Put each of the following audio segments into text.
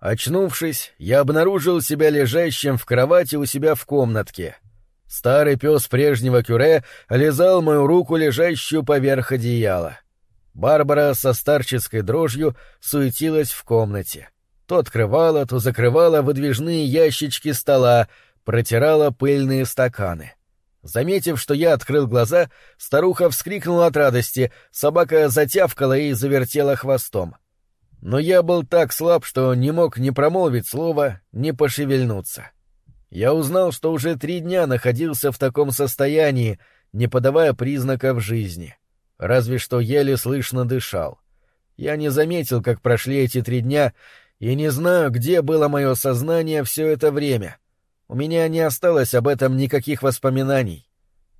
Очнувшись, я обнаружил себя лежащим в кровати у себя в комнатке. Старый пес прежнего кюре лизал мою руку, лежащую поверх одеяла. Барбара со старческой дрожью суетилась в комнате. То открывала, то закрывала выдвижные ящички стола, протирала пыльные стаканы. Заметив, что я открыл глаза, старуха вскрикнула от радости, собака затявкала и завертела хвостом но я был так слаб, что не мог ни промолвить слова, ни пошевельнуться. Я узнал, что уже три дня находился в таком состоянии, не подавая признаков жизни. Разве что еле слышно дышал. Я не заметил, как прошли эти три дня, и не знаю, где было мое сознание все это время. У меня не осталось об этом никаких воспоминаний.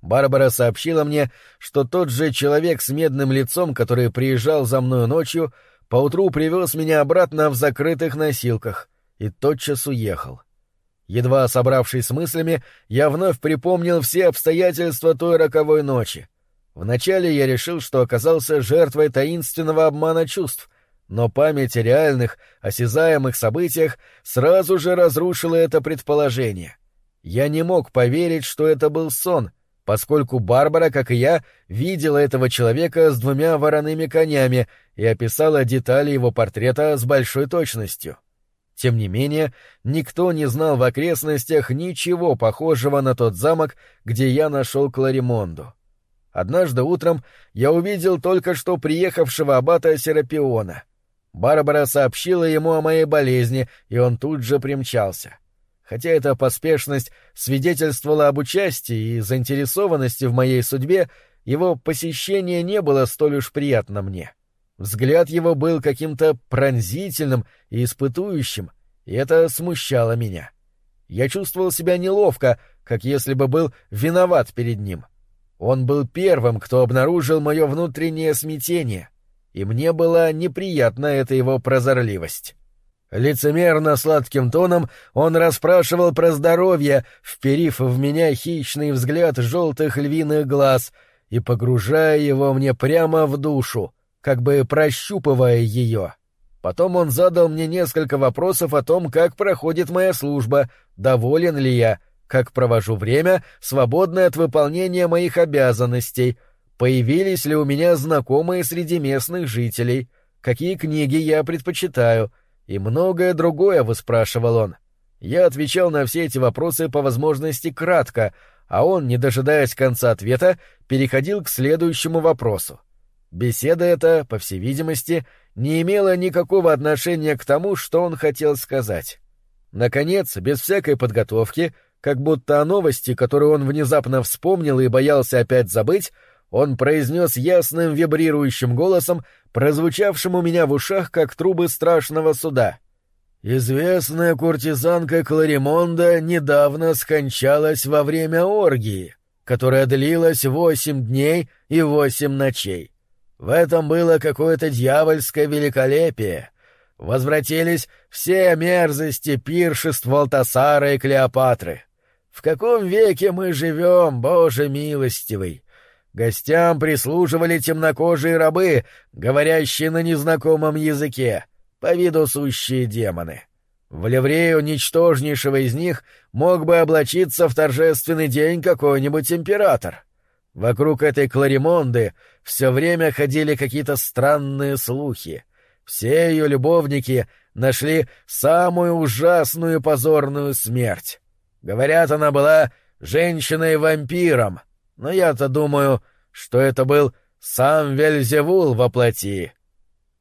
Барбара сообщила мне, что тот же человек с медным лицом, который приезжал за мною ночью, — поутру привез меня обратно в закрытых носилках и тотчас уехал. Едва собравшись с мыслями, я вновь припомнил все обстоятельства той роковой ночи. Вначале я решил, что оказался жертвой таинственного обмана чувств, но память о реальных, осязаемых событиях сразу же разрушила это предположение. Я не мог поверить, что это был сон — поскольку Барбара, как и я, видела этого человека с двумя вороными конями и описала детали его портрета с большой точностью. Тем не менее, никто не знал в окрестностях ничего похожего на тот замок, где я нашел Кларимонду. Однажды утром я увидел только что приехавшего аббата Серапиона. Барбара сообщила ему о моей болезни, и он тут же примчался. Хотя эта поспешность свидетельствовала об участии и заинтересованности в моей судьбе, его посещение не было столь уж приятно мне. Взгляд его был каким-то пронзительным и испытующим, и это смущало меня. Я чувствовал себя неловко, как если бы был виноват перед ним. Он был первым, кто обнаружил мое внутреннее смятение, и мне была неприятна эта его прозорливость. Лицемерно сладким тоном он расспрашивал про здоровье, вперив в меня хищный взгляд желтых львиных глаз и погружая его мне прямо в душу, как бы прощупывая ее. Потом он задал мне несколько вопросов о том, как проходит моя служба, доволен ли я, как провожу время, свободное от выполнения моих обязанностей, появились ли у меня знакомые среди местных жителей, какие книги я предпочитаю — и многое другое выспрашивал он. Я отвечал на все эти вопросы по возможности кратко, а он, не дожидаясь конца ответа, переходил к следующему вопросу. Беседа эта, по всей видимости, не имела никакого отношения к тому, что он хотел сказать. Наконец, без всякой подготовки, как будто о новости, которую он внезапно вспомнил и боялся опять забыть, он произнес ясным вибрирующим голосом, прозвучавшим у меня в ушах, как трубы страшного суда. «Известная куртизанка Кларимонда недавно скончалась во время оргии, которая длилась восемь дней и восемь ночей. В этом было какое-то дьявольское великолепие. Возвратились все мерзости пиршеств Валтасара и Клеопатры. В каком веке мы живем, Боже милостивый?» Гостям прислуживали темнокожие рабы, говорящие на незнакомом языке, по виду сущие демоны. В ливрею ничтожнейшего из них мог бы облачиться в торжественный день какой-нибудь император. Вокруг этой Кларимонды все время ходили какие-то странные слухи. Все ее любовники нашли самую ужасную позорную смерть. Говорят, она была женщиной-вампиром — но я-то думаю, что это был сам Вельзевул во плоти.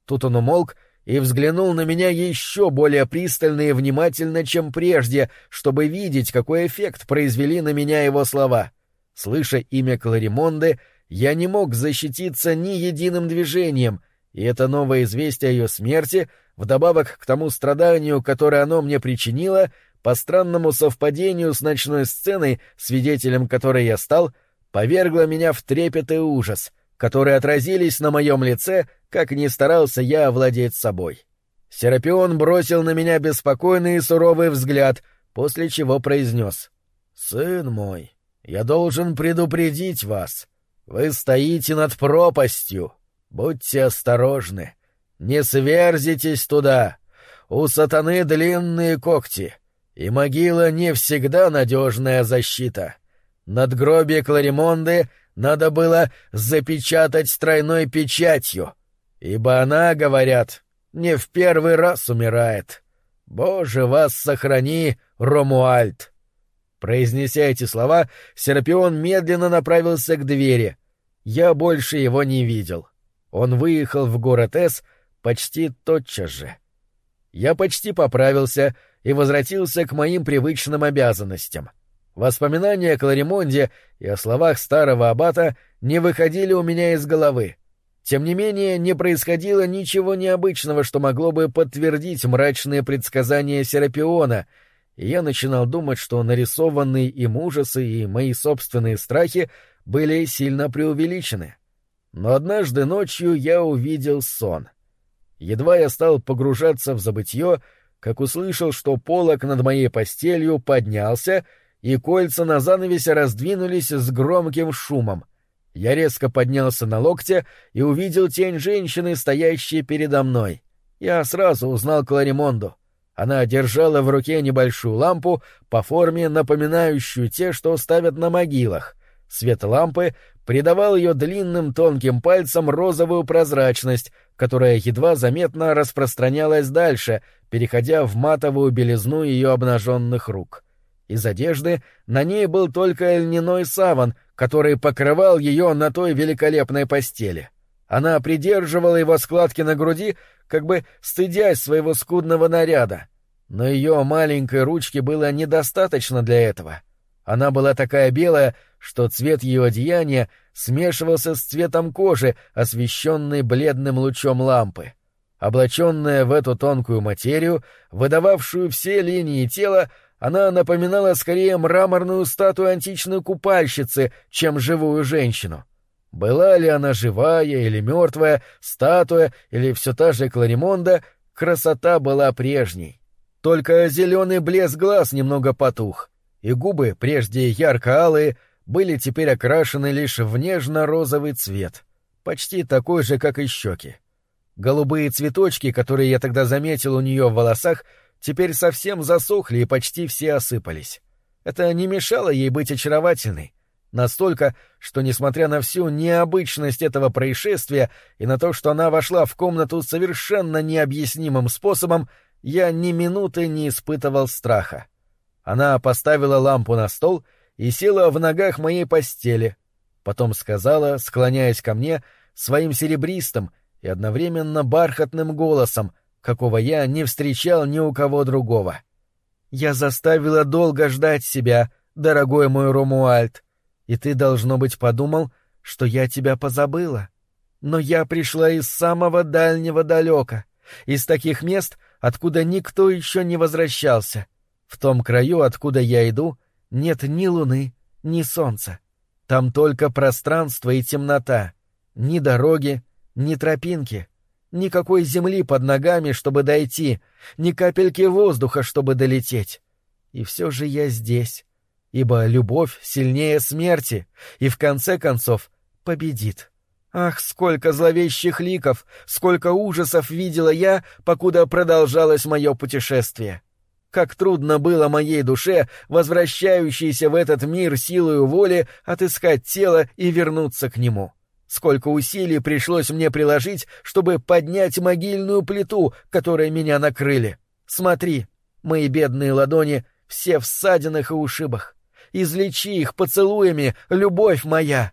Тут он умолк и взглянул на меня еще более пристально и внимательно, чем прежде, чтобы видеть, какой эффект произвели на меня его слова. Слыша имя Кларимонды, я не мог защититься ни единым движением, и это новое известие о ее смерти, вдобавок к тому страданию, которое оно мне причинило, по странному совпадению с ночной сценой, свидетелем которой я стал, — повергло меня в трепет и ужас, которые отразились на моем лице, как ни старался я овладеть собой. Серапион бросил на меня беспокойный и суровый взгляд, после чего произнес. «Сын мой, я должен предупредить вас. Вы стоите над пропастью. Будьте осторожны. Не сверзитесь туда. у сатаны длинные когти, и могила не всегда надежная защита. Надгробие Кларимонды надо было запечатать тройной печатью, ибо она, говорят, не в первый раз умирает. Боже, вас сохрани, Ромуальд! Произнеся эти слова, Серапион медленно направился к двери. Я больше его не видел. Он выехал в город С почти тотчас же. Я почти поправился и возвратился к моим привычным обязанностям. Воспоминания о Кларимонде и о словах старого аббата не выходили у меня из головы. Тем не менее, не происходило ничего необычного, что могло бы подтвердить мрачные предсказания Серапиона, и я начинал думать, что нарисованные им ужасы и мои собственные страхи были сильно преувеличены. Но однажды ночью я увидел сон. Едва я стал погружаться в забытье, как услышал, что полок над моей постелью поднялся, и кольца на занавесе раздвинулись с громким шумом. Я резко поднялся на локте и увидел тень женщины, стоящей передо мной. Я сразу узнал Кларимонду. Она держала в руке небольшую лампу, по форме напоминающую те, что ставят на могилах. Свет лампы придавал ее длинным тонким пальцам розовую прозрачность, которая едва заметно распространялась дальше, переходя в матовую белизну ее обнаженных рук. Из одежды на ней был только льняной саван, который покрывал ее на той великолепной постели. Она придерживала его складки на груди, как бы стыдясь своего скудного наряда. Но ее маленькой ручки было недостаточно для этого. Она была такая белая, что цвет ее одеяния смешивался с цветом кожи, освещенной бледным лучом лампы. Облаченная в эту тонкую материю, выдававшую все линии тела, она напоминала скорее мраморную статую античной купальщицы, чем живую женщину. Была ли она живая или мертвая, статуя или все та же Кларимонда, красота была прежней. Только зеленый блеск глаз немного потух, и губы, прежде ярко-алые, были теперь окрашены лишь в нежно-розовый цвет, почти такой же, как и щеки. Голубые цветочки, которые я тогда заметил у нее в волосах, теперь совсем засохли и почти все осыпались. Это не мешало ей быть очаровательной, настолько, что, несмотря на всю необычность этого происшествия и на то, что она вошла в комнату совершенно необъяснимым способом, я ни минуты не испытывал страха. Она поставила лампу на стол — и села в ногах моей постели. Потом сказала, склоняясь ко мне, своим серебристым и одновременно бархатным голосом, какого я не встречал ни у кого другого. «Я заставила долго ждать себя, дорогой мой Ромуальд, и ты, должно быть, подумал, что я тебя позабыла. Но я пришла из самого дальнего далека, из таких мест, откуда никто еще не возвращался. В том краю, откуда я иду, — нет ни луны, ни солнца. Там только пространство и темнота. Ни дороги, ни тропинки. Никакой земли под ногами, чтобы дойти, ни капельки воздуха, чтобы долететь. И все же я здесь, ибо любовь сильнее смерти и, в конце концов, победит. Ах, сколько зловещих ликов, сколько ужасов видела я, покуда продолжалось мое путешествие. Как трудно было моей душе, возвращающейся в этот мир силою воли, отыскать тело и вернуться к нему. Сколько усилий пришлось мне приложить, чтобы поднять могильную плиту, которой меня накрыли. Смотри, мои бедные ладони все в ссадинах и ушибах. Излечи их поцелуями, любовь моя!»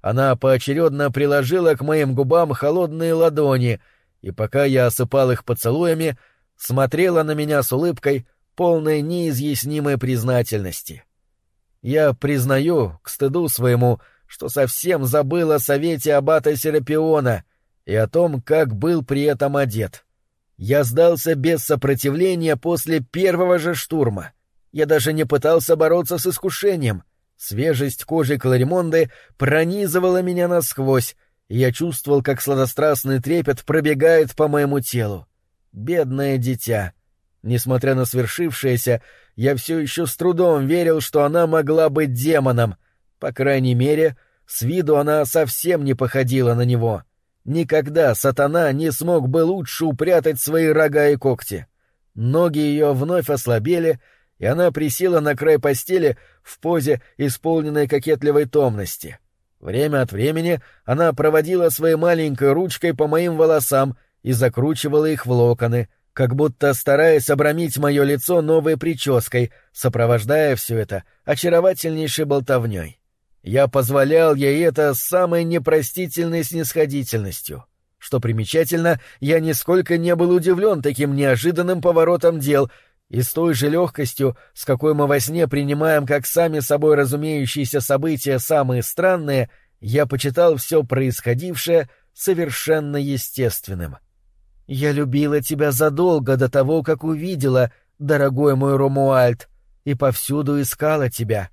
Она поочередно приложила к моим губам холодные ладони, и пока я осыпал их поцелуями, смотрела на меня с улыбкой, полной неизъяснимой признательности. Я признаю, к стыду своему, что совсем забыл о совете аббата Серапиона и о том, как был при этом одет. Я сдался без сопротивления после первого же штурма. Я даже не пытался бороться с искушением. Свежесть кожи Кларимонды пронизывала меня насквозь, и я чувствовал, как сладострастный трепет пробегает по моему телу. Бедное дитя! Несмотря на свершившееся, я все еще с трудом верил, что она могла быть демоном. По крайней мере, с виду она совсем не походила на него. Никогда сатана не смог бы лучше упрятать свои рога и когти. Ноги ее вновь ослабели, и она присела на край постели в позе, исполненной кокетливой томности. Время от времени она проводила своей маленькой ручкой по моим волосам и закручивала их в локоны, как будто стараясь обрамить мое лицо новой прической, сопровождая все это очаровательнейшей болтовней. Я позволял ей это с самой непростительной снисходительностью. Что примечательно, я нисколько не был удивлен таким неожиданным поворотом дел и с той же легкостью, с какой мы во сне принимаем как сами собой разумеющиеся события самые странные, я почитал все происходившее совершенно естественным. «Я любила тебя задолго до того, как увидела, дорогой мой Ромуальд, и повсюду искала тебя.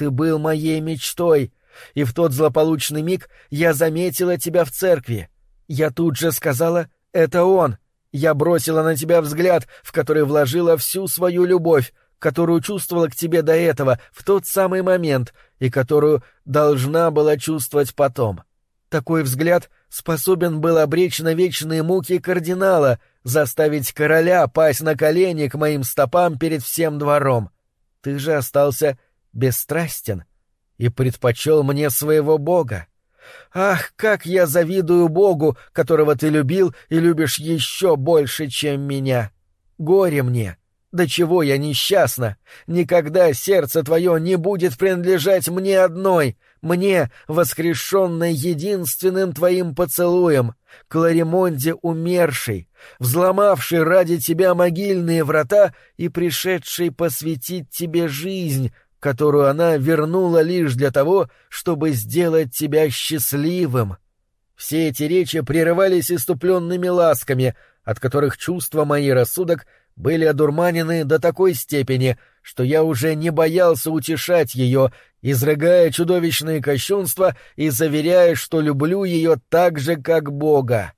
Ты был моей мечтой, и в тот злополучный миг я заметила тебя в церкви. Я тут же сказала «это он». Я бросила на тебя взгляд, в который вложила всю свою любовь, которую чувствовала к тебе до этого, в тот самый момент, и которую должна была чувствовать потом. Такой взгляд способен был обречь на вечные муки кардинала, заставить короля пасть на колени к моим стопам перед всем двором. Ты же остался бесстрастен и предпочел мне своего Бога. Ах, как я завидую Богу, которого ты любил и любишь еще больше, чем меня! Горе мне! До чего я несчастна! Никогда сердце твое не будет принадлежать мне одной, мне, воскрешенной единственным твоим поцелуем, Кларимонде умершей, взломавшей ради тебя могильные врата и пришедшей посвятить тебе жизнь, которую она вернула лишь для того, чтобы сделать тебя счастливым. Все эти речи прерывались иступленными ласками, от которых чувства мои рассудок были одурманены до такой степени, что я уже не боялся утешать ее, изрыгая чудовищные кощунства и заверяя, что люблю ее так же, как Бога.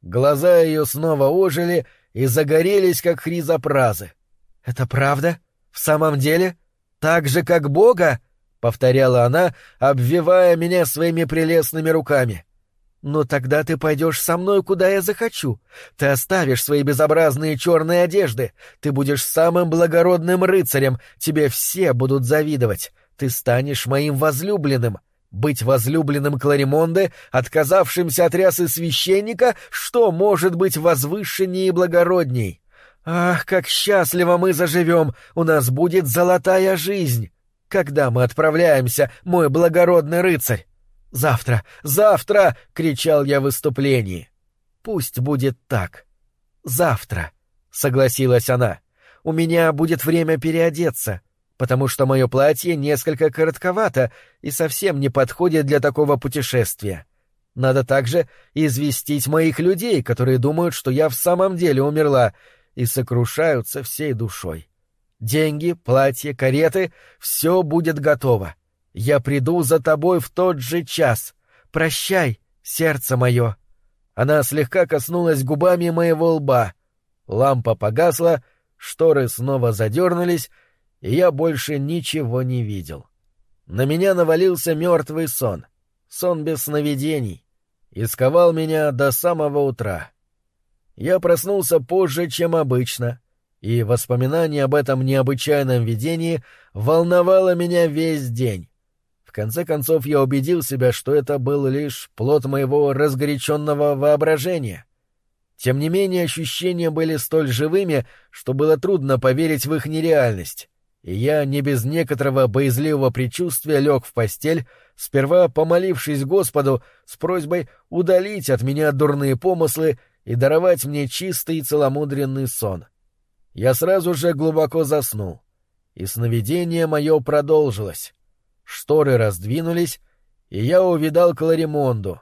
Глаза ее снова ожили и загорелись, как хризопразы. — Это правда? В самом деле? Так же, как Бога? — повторяла она, обвивая меня своими прелестными руками. — Но тогда ты пойдешь со мной, куда я захочу. Ты оставишь свои безобразные черные одежды. Ты будешь самым благородным рыцарем. Тебе все будут завидовать. Ты станешь моим возлюбленным. Быть возлюбленным Кларимонды, отказавшимся от рясы священника, что может быть возвышеннее и благородней? Ах, как счастливо мы заживем! У нас будет золотая жизнь! Когда мы отправляемся, мой благородный рыцарь? Завтра, завтра! кричал я в выступлении. Пусть будет так. Завтра, согласилась она. У меня будет время переодеться, потому что мое платье несколько коротковато и совсем не подходит для такого путешествия. Надо также известить моих людей, которые думают, что я в самом деле умерла, и сокрушаются всей душой. Деньги, платье, кареты — все будет готово. Я приду за тобой в тот же час. Прощай, сердце мое. Она слегка коснулась губами моего лба. Лампа погасла, шторы снова задернулись, и я больше ничего не видел. На меня навалился мертвый сон, сон без сновидений, и сковал меня до самого утра. Я проснулся позже, чем обычно, и воспоминание об этом необычайном видении волновало меня весь день. В конце концов я убедил себя, что это был лишь плод моего разгоряченного воображения. Тем не менее ощущения были столь живыми, что было трудно поверить в их нереальность, и я не без некоторого боязливого предчувствия лег в постель, сперва помолившись Господу с просьбой удалить от меня дурные помыслы и даровать мне чистый и целомудренный сон. Я сразу же глубоко заснул, и сновидение мое продолжилось. Шторы раздвинулись, и я увидал Кларимонду.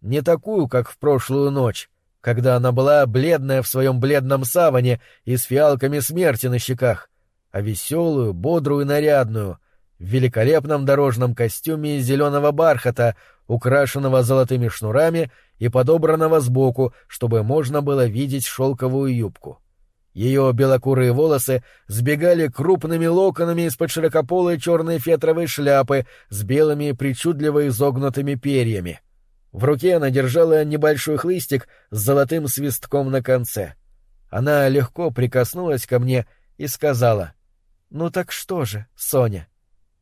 Не такую, как в прошлую ночь, когда она была бледная в своем бледном саване и с фиалками смерти на щеках, а веселую, бодрую и нарядную, в великолепном дорожном костюме из зеленого бархата, украшенного золотыми шнурами и подобранного сбоку, чтобы можно было видеть шелковую юбку. Ее белокурые волосы сбегали крупными локонами из-под широкополой черной фетровой шляпы с белыми причудливо изогнутыми перьями. В руке она держала небольшой хлыстик с золотым свистком на конце. Она легко прикоснулась ко мне и сказала. «Ну так что же, Соня?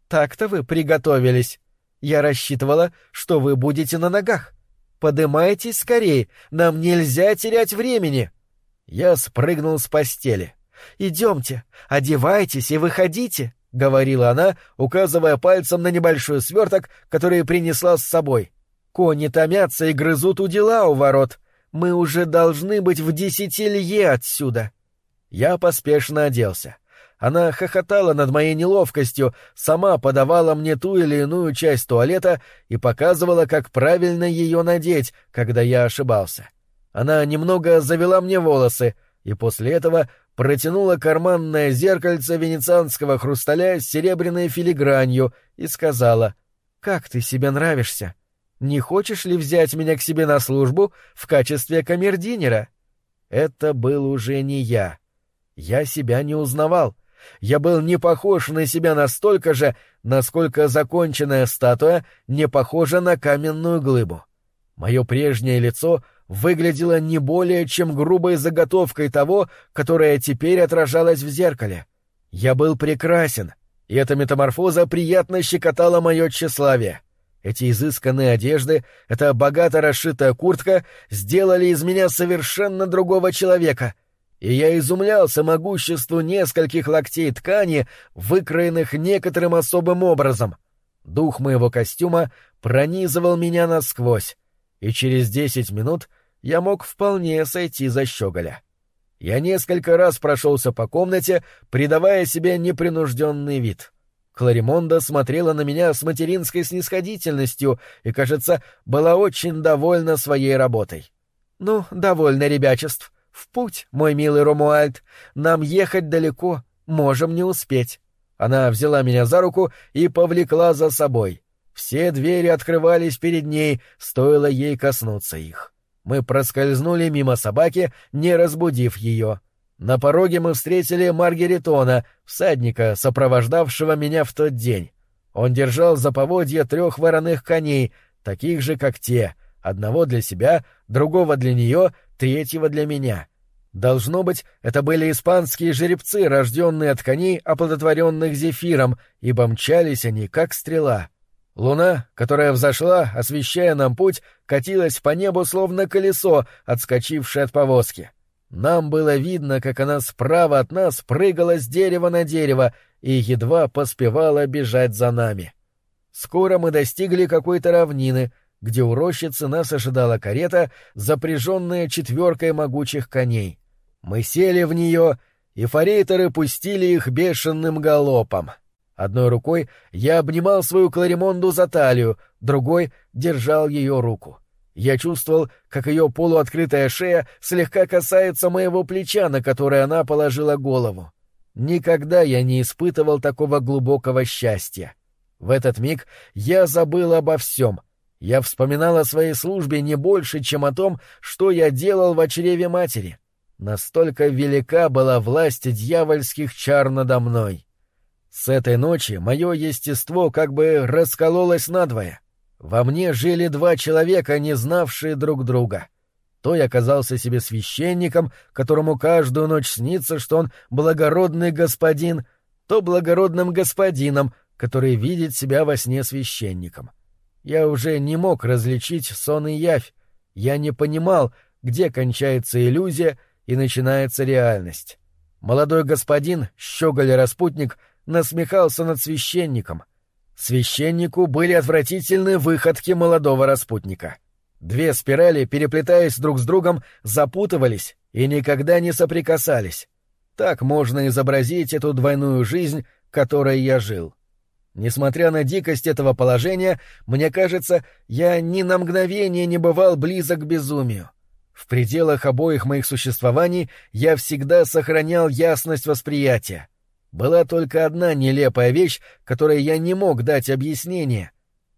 Так-то вы приготовились. Я рассчитывала, что вы будете на ногах. Подымайтесь скорее, нам нельзя терять времени». Я спрыгнул с постели. «Идемте, одевайтесь и выходите», — говорила она, указывая пальцем на небольшой сверток, который принесла с собой. «Кони томятся и грызут у дела у ворот. Мы уже должны быть в десяти лье отсюда». Я поспешно оделся. Она хохотала над моей неловкостью, сама подавала мне ту или иную часть туалета и показывала, как правильно ее надеть, когда я ошибался. Она немного завела мне волосы, и после этого протянула карманное зеркальце венецианского хрусталя с серебряной филигранью и сказала «Как ты себе нравишься? Не хочешь ли взять меня к себе на службу в качестве камердинера?» Это был уже не я. Я себя не узнавал. Я был не похож на себя настолько же, насколько законченная статуя не похожа на каменную глыбу. Мое прежнее лицо выглядело не более чем грубой заготовкой того, которое теперь отражалось в зеркале. Я был прекрасен, и эта метаморфоза приятно щекотала мое тщеславие. Эти изысканные одежды, эта богато расшитая куртка сделали из меня совершенно другого человека — и я изумлялся могуществу нескольких локтей ткани, выкроенных некоторым особым образом. Дух моего костюма пронизывал меня насквозь, и через десять минут я мог вполне сойти за щеголя. Я несколько раз прошелся по комнате, придавая себе непринужденный вид. Кларимонда смотрела на меня с материнской снисходительностью и, кажется, была очень довольна своей работой. — Ну, довольно ребячеств, «В путь, мой милый Ромуальд. Нам ехать далеко, можем не успеть». Она взяла меня за руку и повлекла за собой. Все двери открывались перед ней, стоило ей коснуться их. Мы проскользнули мимо собаки, не разбудив ее. На пороге мы встретили Маргеритона, всадника, сопровождавшего меня в тот день. Он держал за поводья трех вороных коней, таких же, как те, одного для себя, другого для нее, третьего для меня. Должно быть, это были испанские жеребцы, рожденные от коней, оплодотворенных зефиром, ибо мчались они, как стрела. Луна, которая взошла, освещая нам путь, катилась по небу словно колесо, отскочившее от повозки. Нам было видно, как она справа от нас прыгала с дерева на дерево и едва поспевала бежать за нами. Скоро мы достигли какой-то равнины — где у рощицы нас ожидала карета, запряженная четверкой могучих коней. Мы сели в нее, и форейтеры пустили их бешеным галопом. Одной рукой я обнимал свою Кларимонду за талию, другой держал ее руку. Я чувствовал, как ее полуоткрытая шея слегка касается моего плеча, на которое она положила голову. Никогда я не испытывал такого глубокого счастья. В этот миг я забыл обо всем — я вспоминал о своей службе не больше, чем о том, что я делал в чреве матери. Настолько велика была власть дьявольских чар надо мной. С этой ночи мое естество как бы раскололось надвое. Во мне жили два человека, не знавшие друг друга. То я оказался себе священником, которому каждую ночь снится, что он благородный господин, то благородным господином, который видит себя во сне священником. Я уже не мог различить сон и явь. Я не понимал, где кончается иллюзия и начинается реальность. Молодой господин, щеголь-распутник, насмехался над священником. Священнику были отвратительны выходки молодого распутника. Две спирали, переплетаясь друг с другом, запутывались и никогда не соприкасались. Так можно изобразить эту двойную жизнь, которой я жил. Несмотря на дикость этого положения, мне кажется, я ни на мгновение не бывал близок к безумию. В пределах обоих моих существований я всегда сохранял ясность восприятия. Была только одна нелепая вещь, которой я не мог дать объяснение.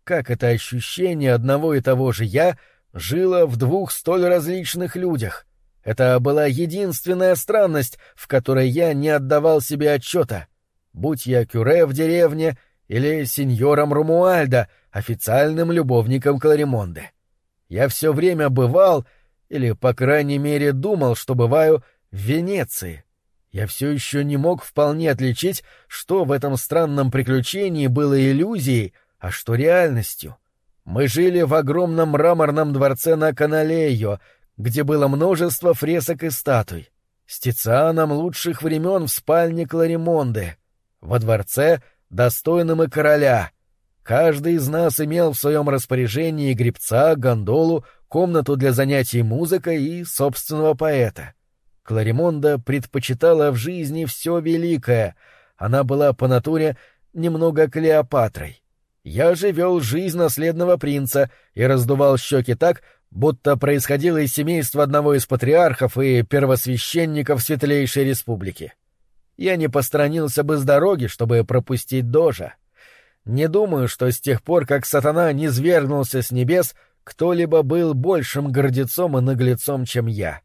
Как это ощущение одного и того же «я» жило в двух столь различных людях? Это была единственная странность, в которой я не отдавал себе отчета. Будь я кюре в деревне — или сеньором Румуальдо, официальным любовником Кларимонды. Я все время бывал, или, по крайней мере, думал, что бываю, в Венеции. Я все еще не мог вполне отличить, что в этом странном приключении было иллюзией, а что реальностью. Мы жили в огромном мраморном дворце на Каналейо, где было множество фресок и статуй. С Тицианом лучших времен в спальне Кларимонды. Во дворце, достойным и короля. Каждый из нас имел в своем распоряжении гребца, гондолу, комнату для занятий музыкой и собственного поэта. Кларимонда предпочитала в жизни все великое. Она была по натуре немного Клеопатрой. Я же вел жизнь наследного принца и раздувал щеки так, будто происходило из семейства одного из патриархов и первосвященников Светлейшей Республики. Я не постранился бы с дороги, чтобы пропустить дожа. Не думаю, что с тех пор, как сатана низвергнулся с небес, кто-либо был большим гордецом и наглецом, чем я.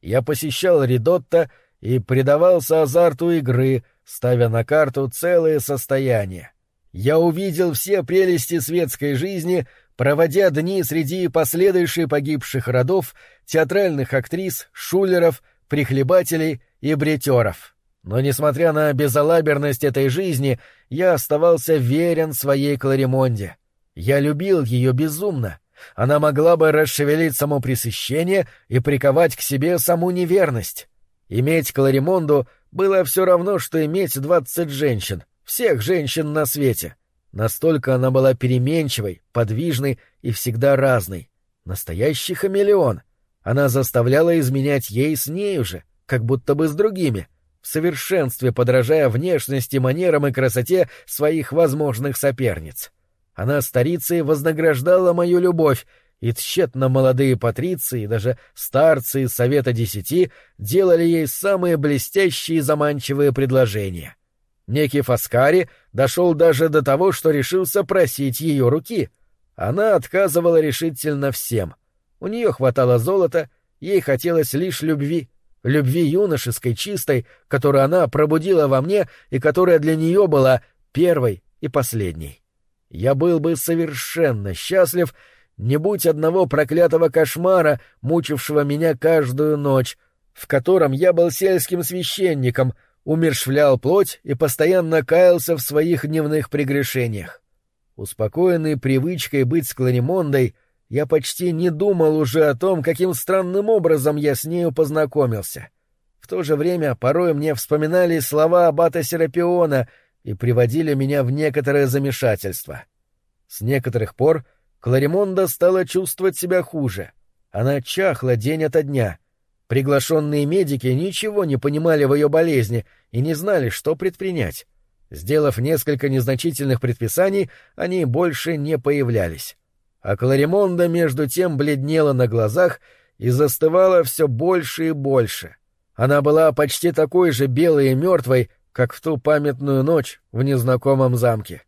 Я посещал Ридотто и предавался азарту игры, ставя на карту целое состояние. Я увидел все прелести светской жизни, проводя дни среди последующих погибших родов, театральных актрис, шулеров, прихлебателей и бретеров. Но, несмотря на безалаберность этой жизни, я оставался верен своей Кларимонде. Я любил ее безумно. Она могла бы расшевелить само пресыщение и приковать к себе саму неверность. Иметь Кларимонду было все равно, что иметь двадцать женщин, всех женщин на свете. Настолько она была переменчивой, подвижной и всегда разной. Настоящий хамелеон. Она заставляла изменять ей с нею же, как будто бы с другими, совершенстве подражая внешности, манерам и красоте своих возможных соперниц. Она старицей вознаграждала мою любовь, и тщетно молодые патриции, даже старцы из Совета Десяти, делали ей самые блестящие и заманчивые предложения. Некий Фаскари дошел даже до того, что решился просить ее руки. Она отказывала решительно всем. У нее хватало золота, ей хотелось лишь любви, любви юношеской, чистой, которую она пробудила во мне и которая для нее была первой и последней. Я был бы совершенно счастлив, не будь одного проклятого кошмара, мучившего меня каждую ночь, в котором я был сельским священником, умершвлял плоть и постоянно каялся в своих дневных прегрешениях. Успокоенный привычкой быть с Кларимондой, я почти не думал уже о том, каким странным образом я с нею познакомился. В то же время порой мне вспоминали слова аббата Серапиона — и приводили меня в некоторое замешательство. С некоторых пор Кларимонда стала чувствовать себя хуже. Она чахла день ото дня. Приглашенные медики ничего не понимали в ее болезни и не знали, что предпринять. Сделав несколько незначительных предписаний, они больше не появлялись. А Кларимонда между тем бледнела на глазах и застывала все больше и больше. Она была почти такой же белой и мертвой, как в ту памятную ночь в незнакомом замке.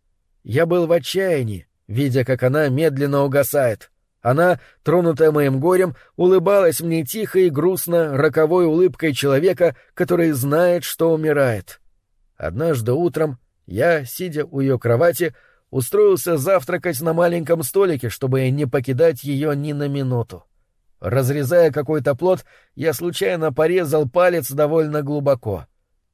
Я был в отчаянии, видя, как она медленно угасает. Она, тронутая моим горем, улыбалась мне тихо и грустно, роковой улыбкой человека, который знает, что умирает. Однажды утром я, сидя у ее кровати, устроился завтракать на маленьком столике, чтобы не покидать ее ни на минуту. Разрезая какой-то плод, я случайно порезал палец довольно глубоко.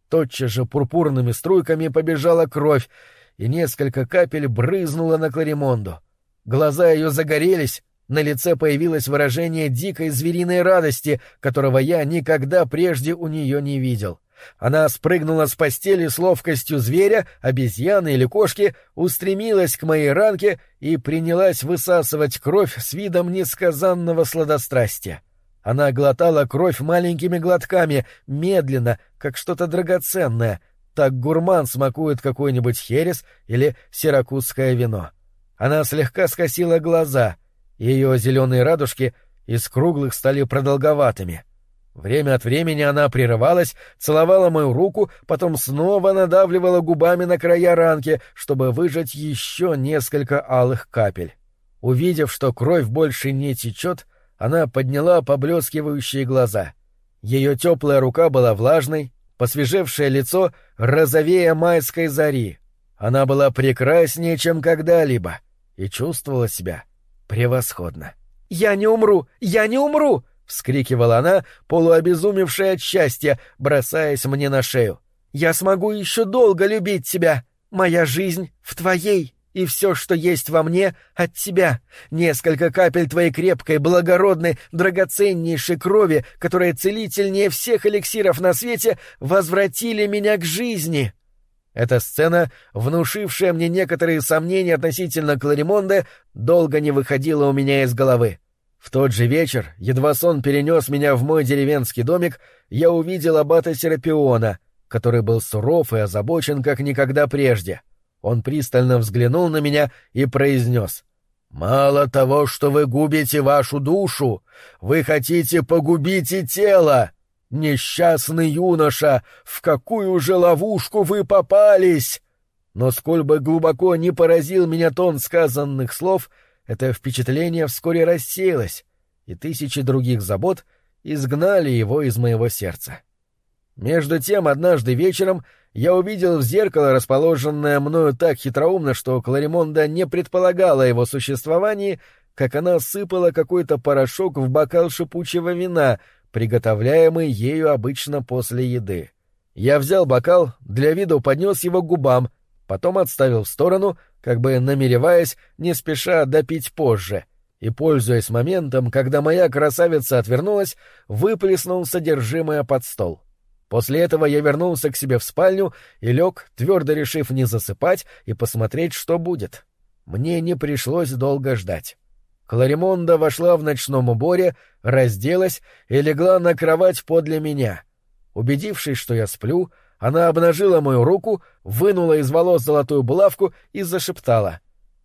Тотчас же пурпурными струйками побежала кровь, и несколько капель брызнуло на Кларимонду. Глаза ее загорелись, на лице появилось выражение дикой звериной радости, которого я никогда прежде у нее не видел. Она спрыгнула с постели с ловкостью зверя, обезьяны или кошки, устремилась к моей ранке и принялась высасывать кровь с видом несказанного сладострастия. Она глотала кровь маленькими глотками, медленно, как что-то драгоценное. Так гурман смакует какой-нибудь херес или сиракузское вино. Она слегка скосила глаза. Ее зеленые радужки из круглых стали продолговатыми. Время от времени она прерывалась, целовала мою руку, потом снова надавливала губами на края ранки, чтобы выжать еще несколько алых капель. Увидев, что кровь больше не течет, она подняла поблескивающие глаза. Ее теплая рука была влажной, посвежевшее лицо розовее майской зари. Она была прекраснее, чем когда-либо, и чувствовала себя превосходно. «Я не умру! Я не умру!» —— вскрикивала она, полуобезумевшая от счастья, бросаясь мне на шею. «Я смогу еще долго любить тебя! Моя жизнь в твоей, и все, что есть во мне, от тебя. Несколько капель твоей крепкой, благородной, драгоценнейшей крови, которая целительнее всех эликсиров на свете, возвратили меня к жизни!» Эта сцена, внушившая мне некоторые сомнения относительно Кларимонда, долго не выходила у меня из головы. В тот же вечер, едва сон перенес меня в мой деревенский домик, я увидел аббата Серапиона, который был суров и озабочен, как никогда прежде. Он пристально взглянул на меня и произнес — «Мало того, что вы губите вашу душу, вы хотите погубить и тело!» «Несчастный юноша, в какую же ловушку вы попались!» Но сколь бы глубоко не поразил меня тон сказанных слов, это впечатление вскоре рассеялось, и тысячи других забот изгнали его из моего сердца. Между тем, однажды вечером я увидел в зеркало, расположенное мною так хитроумно, что Кларимонда не предполагала его существовании, как она сыпала какой-то порошок в бокал шипучего вина — приготовляемый ею обычно после еды. Я взял бокал, для виду поднес его к губам, потом отставил в сторону, как бы намереваясь не спеша допить позже, и, пользуясь моментом, когда моя красавица отвернулась, выплеснул содержимое под стол. После этого я вернулся к себе в спальню и лег, твердо решив не засыпать и посмотреть, что будет. Мне не пришлось долго ждать. Кларимонда вошла в ночном уборе, разделась и легла на кровать подле меня. Убедившись, что я сплю, она обнажила мою руку, вынула из волос золотую булавку и зашептала.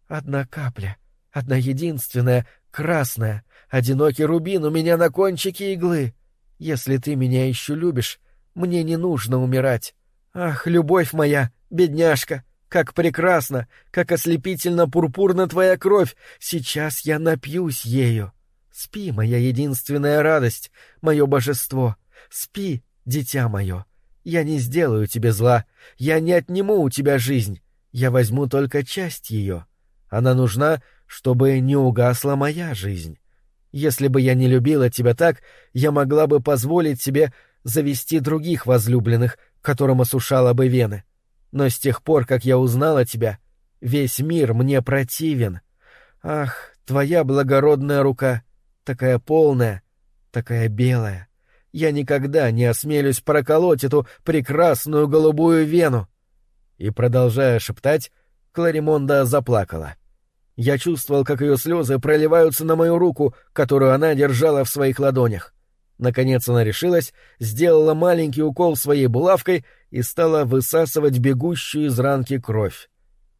«Одна капля, одна единственная, красная, одинокий рубин у меня на кончике иглы. Если ты меня еще любишь, мне не нужно умирать. Ах, любовь моя, бедняжка!» Как прекрасно, как ослепительно пурпурна твоя кровь! Сейчас я напьюсь ею. Спи, моя единственная радость, мое божество. Спи, дитя мое. Я не сделаю тебе зла, я не отниму у тебя жизнь. Я возьму только часть ее. Она нужна, чтобы не угасла моя жизнь. Если бы я не любила тебя так, я могла бы позволить себе завести других возлюбленных, которым осушала бы вены. Но с тех пор, как я узнала тебя, весь мир мне противен. Ах, твоя благородная рука, такая полная, такая белая. Я никогда не осмелюсь проколоть эту прекрасную голубую вену. И, продолжая шептать, Кларимонда заплакала. Я чувствовал, как ее слезы проливаются на мою руку, которую она держала в своих ладонях. Наконец она решилась, сделала маленький укол своей булавкой и стала высасывать бегущую из ранки кровь.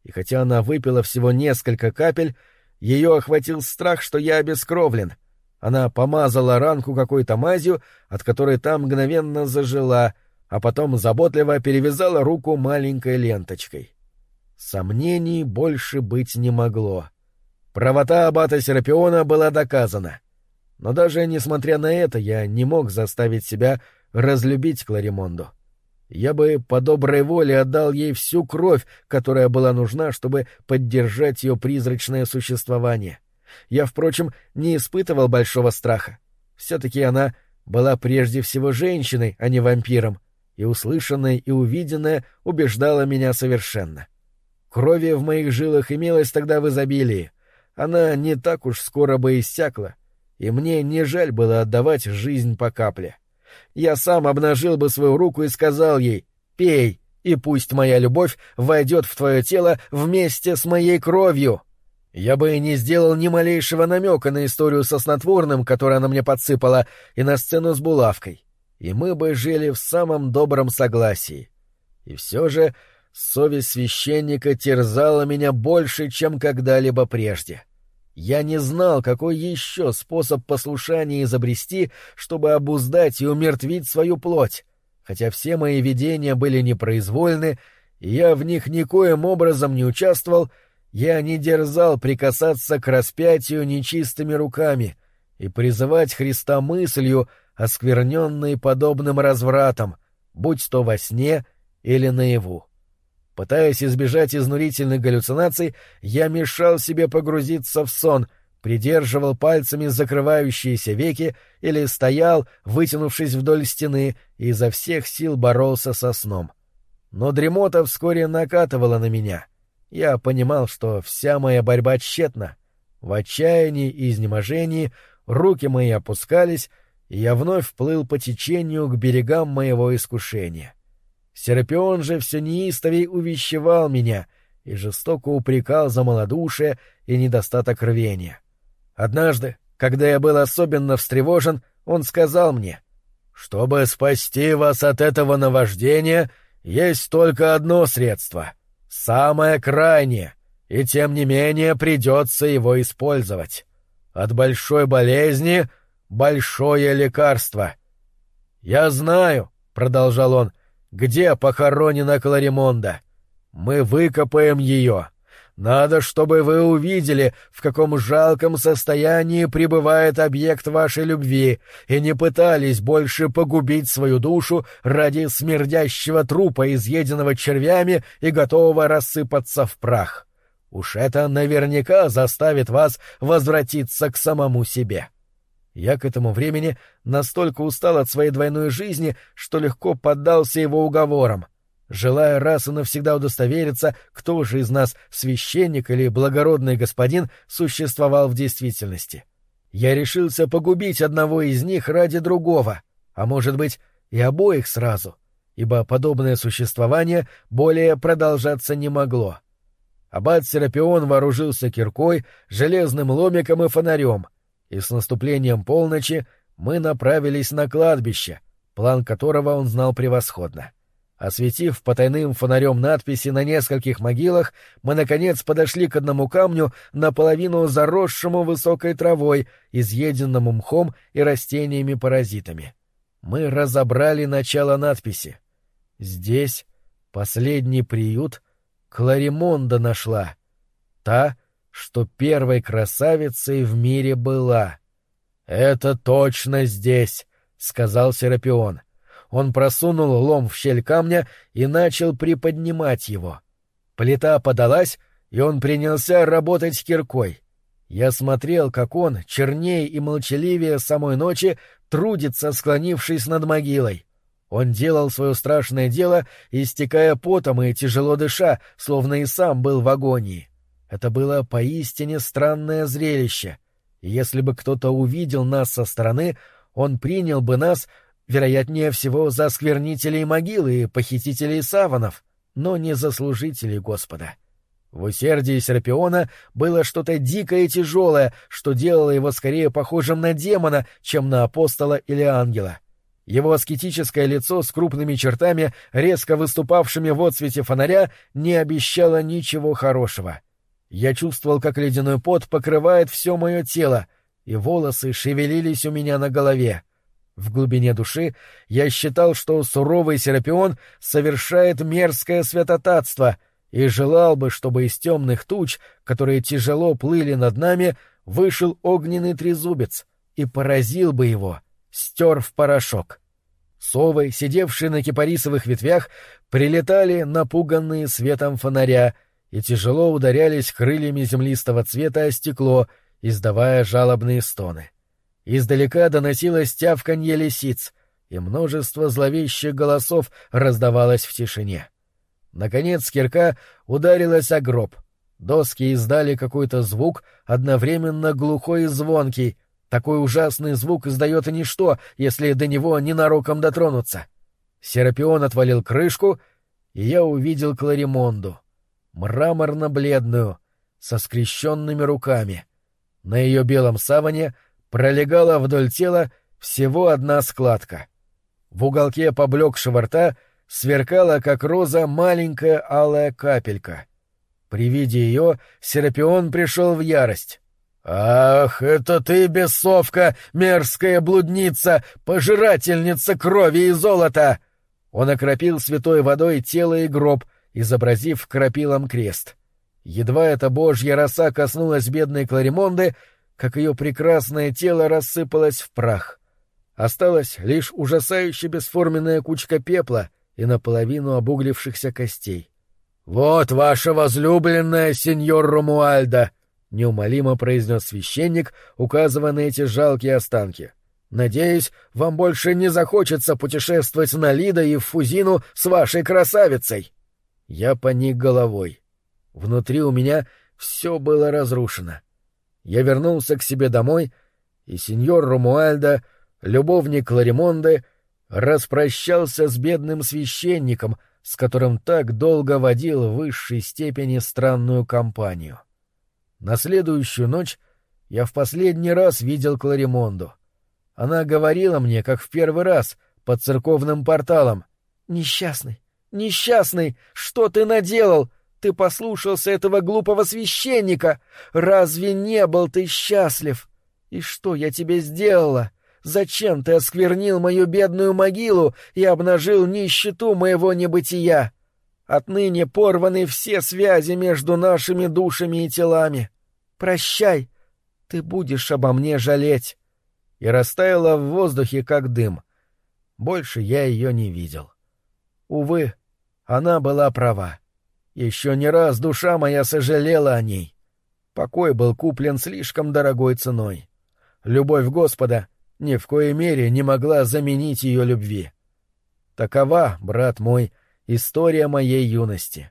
И хотя она выпила всего несколько капель, ее охватил страх, что я обескровлен. Она помазала ранку какой-то мазью, от которой та мгновенно зажила, а потом заботливо перевязала руку маленькой ленточкой. Сомнений больше быть не могло. Правота аббата Серапиона была доказана — но даже несмотря на это, я не мог заставить себя разлюбить Кларимонду. Я бы по доброй воле отдал ей всю кровь, которая была нужна, чтобы поддержать ее призрачное существование. Я, впрочем, не испытывал большого страха. Все-таки она была прежде всего женщиной, а не вампиром, и услышанное и увиденное убеждало меня совершенно. Крови в моих жилах имелось тогда в изобилии. Она не так уж скоро бы иссякла, и мне не жаль было отдавать жизнь по капле. Я сам обнажил бы свою руку и сказал ей «Пей, и пусть моя любовь войдет в твое тело вместе с моей кровью». Я бы и не сделал ни малейшего намека на историю со снотворным, которое она мне подсыпала, и на сцену с булавкой. И мы бы жили в самом добром согласии. И все же совесть священника терзала меня больше, чем когда-либо прежде. — я не знал, какой еще способ послушания изобрести, чтобы обуздать и умертвить свою плоть, хотя все мои видения были непроизвольны, и я в них никоим образом не участвовал, я не дерзал прикасаться к распятию нечистыми руками и призывать Христа мыслью, оскверненной подобным развратом, будь то во сне или наяву. Пытаясь избежать изнурительных галлюцинаций, я мешал себе погрузиться в сон, придерживал пальцами закрывающиеся веки или стоял, вытянувшись вдоль стены, и изо всех сил боролся со сном. Но дремота вскоре накатывала на меня. Я понимал, что вся моя борьба тщетна. В отчаянии и изнеможении руки мои опускались, и я вновь вплыл по течению к берегам моего искушения. Серапион же все неистовей увещевал меня и жестоко упрекал за малодушие и недостаток рвения. Однажды, когда я был особенно встревожен, он сказал мне, «Чтобы спасти вас от этого наваждения, есть только одно средство, самое крайнее, и тем не менее придется его использовать. От большой болезни — большое лекарство». «Я знаю», — продолжал он, — «где похоронена Кларимонда. Мы выкопаем ее, надо, чтобы вы увидели, в каком жалком состоянии пребывает объект вашей любви, и не пытались больше погубить свою душу ради смердящего трупа, изъеденного червями и готового рассыпаться в прах. Уж это наверняка заставит вас возвратиться к самому себе. Я к этому времени настолько устал от своей двойной жизни, что легко поддался его уговорам, желая раз и навсегда удостовериться, кто же из нас, священник или благородный господин, существовал в действительности. Я решился погубить одного из них ради другого, а может быть и обоих сразу, ибо подобное существование более продолжаться не могло. Аббат Серапион вооружился киркой, железным ломиком и фонарем, и с наступлением полночи мы направились на кладбище, план которого он знал превосходно. — Осветив потайным фонарем надписи на нескольких могилах, мы, наконец, подошли к одному камню, наполовину заросшему высокой травой, изъеденному мхом и растениями-паразитами. Мы разобрали начало надписи. Здесь последний приют Кларимонда нашла. Та, что первой красавицей в мире была. — Это точно здесь, — сказал Серапион. — он просунул лом в щель камня и начал приподнимать его. Плита подалась, и он принялся работать киркой. Я смотрел, как он, чернее и молчаливее самой ночи, трудится, склонившись над могилой. Он делал свое страшное дело, истекая потом и тяжело дыша, словно и сам был в агонии. Это было поистине странное зрелище. если бы кто-то увидел нас со стороны, он принял бы нас вероятнее всего, за сквернителей могилы и похитителей саванов, но не за служителей Господа. В усердии Серпиона было что-то дикое и тяжелое, что делало его скорее похожим на демона, чем на апостола или ангела. Его аскетическое лицо с крупными чертами, резко выступавшими в отсвете фонаря, не обещало ничего хорошего. Я чувствовал, как ледяной пот покрывает все мое тело, и волосы шевелились у меня на голове. В глубине души я считал, что суровый Серапион совершает мерзкое святотатство и желал бы, чтобы из темных туч, которые тяжело плыли над нами, вышел огненный трезубец и поразил бы его, стер в порошок. Совы, сидевшие на кипарисовых ветвях, прилетали, напуганные светом фонаря, и тяжело ударялись крыльями землистого цвета о стекло, издавая жалобные стоны. Издалека доносилось тявканье лисиц, и множество зловещих голосов раздавалось в тишине. Наконец кирка ударилась о гроб. Доски издали какой-то звук, одновременно глухой и звонкий. Такой ужасный звук издает ничто, если до него ненароком дотронуться. Серапион отвалил крышку, и я увидел Кларимонду, мраморно-бледную, со скрещенными руками. На ее белом саване — пролегала вдоль тела всего одна складка. В уголке поблекшего рта сверкала, как роза, маленькая алая капелька. При виде ее Серапион пришел в ярость. «Ах, это ты, бесовка, мерзкая блудница, пожирательница крови и золота!» Он окропил святой водой тело и гроб, изобразив крапилом крест. Едва эта божья роса коснулась бедной Кларимонды, как ее прекрасное тело рассыпалось в прах. Осталась лишь ужасающе бесформенная кучка пепла и наполовину обуглившихся костей. — Вот ваша возлюбленная, сеньор Ромуальда! неумолимо произнес священник, указывая на эти жалкие останки. Надеюсь, вам больше не захочется путешествовать на Лида и в Фузину с вашей красавицей. Я поник головой. Внутри у меня все было разрушено. Я вернулся к себе домой, и сеньор Румуальдо, любовник Ларимонды, распрощался с бедным священником, с которым так долго водил в высшей степени странную компанию. На следующую ночь я в последний раз видел Кларимонду. Она говорила мне, как в первый раз, под церковным порталом. «Несчастный, несчастный, что ты наделал? Ты послушался этого глупого священника! Разве не был ты счастлив? И что я тебе сделала? Зачем ты осквернил мою бедную могилу и обнажил нищету моего небытия? Отныне порваны все связи между нашими душами и телами. Прощай, ты будешь обо мне жалеть. И растаяла в воздухе, как дым. Больше я ее не видел. Увы, она была права. Еще не раз душа моя сожалела о ней. Покой был куплен слишком дорогой ценой. Любовь Господа ни в коей мере не могла заменить ее любви. Такова, брат мой, история моей юности.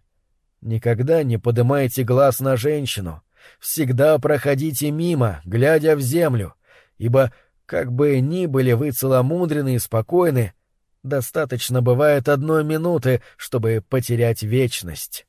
Никогда не подымайте глаз на женщину, всегда проходите мимо, глядя в землю, ибо, как бы ни были вы целомудрены и спокойны, достаточно бывает одной минуты, чтобы потерять вечность.